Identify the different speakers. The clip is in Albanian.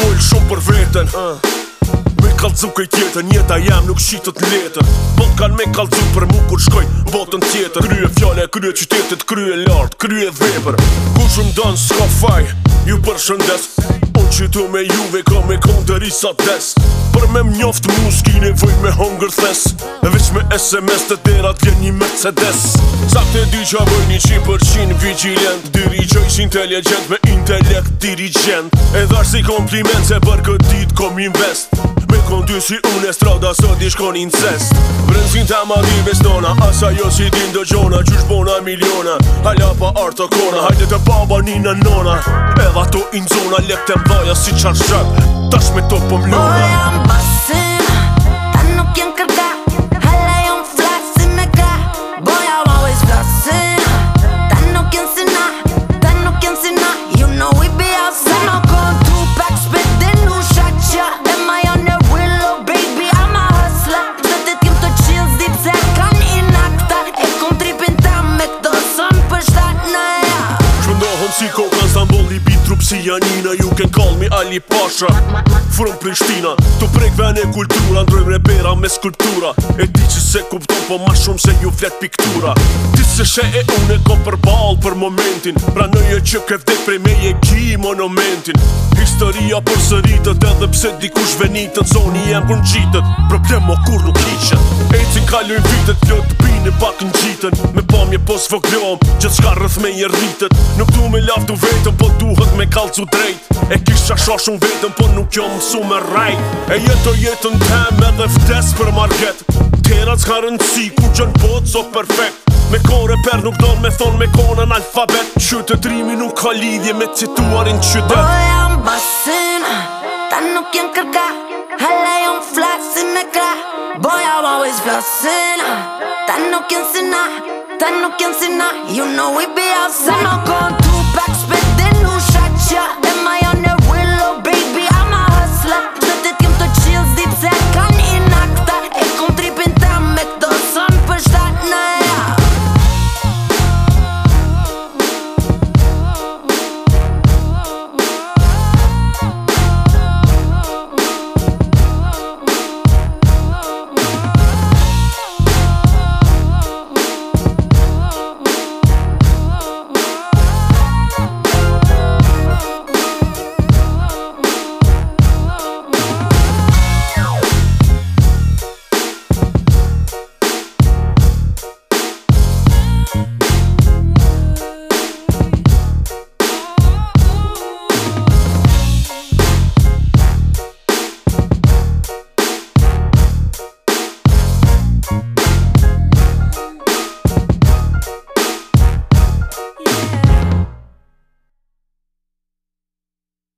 Speaker 1: folë shumë për vetën uh. Me kalzu kaj tjetën, jeta jam nuk shqitët letën Bot kan me kalzu për mu kur shkoj botën tjetër Krye fjale, krye qytetit, krye lartë, krye dhepër Ku shumë dënë s'ka faj, ju për shëndes unë qytu me juve ka me kondëri sa tes Për me mjoft mu s'ki nevoj me hunger thes E veç me SMS të derat vjen një Mercedes Sa këte dy qa voj një qi për qin vigilent Diri që si inteligent me intelekt dirigent E dharë si kompliment se për këtë dit kom invest Me kon si unë e strada së di shkon incest Vrën ta ma dhive stona Asa jo si din dë gjona Qysh bona miliona Hala pa artë kona Hajde të baba nina nona Edha to in zona Lek të mdoja si qarë shëp Tash me to pëmlona po Ma
Speaker 2: jam
Speaker 1: Kom si ko në Istanbul i bit trup si Janina You can call me Ali Pasha From Prishtina Tu prek vene kultura Ndrojmë repera me skulptura E ti që se kupton po ma shumë se ju flet piktura Ti se she e une ko për balë për momentin Pra nëje që ke vdek prej me je ki monumentin Historia për sëritët edhe pse dikush venitët Zoni jem për në gjitët Problemo kur nuk iqët E ti kaloj vitët kjo të bini pak në gjitën një pos foklom Gjithë shka rrëth me një rritët Nuk du me laftu vetëm Po duhet me kalcu drejt E kisha shashun vetëm Po nuk jo su me rajt E jetë o jetën tem Edhe vtes për market Tena cka rëndësi Ku në botë so perfekt Me kore per nuk do me thon Me kone në alfabet të rimi nuk ka lidhje Me cituarin qytet Po jam
Speaker 2: basin Ta nuk jen kërka Hele jom flasin me kra Boy, I'm always flossin' Ta nuk jen si Esta no quien sin nada, you know we be outside. No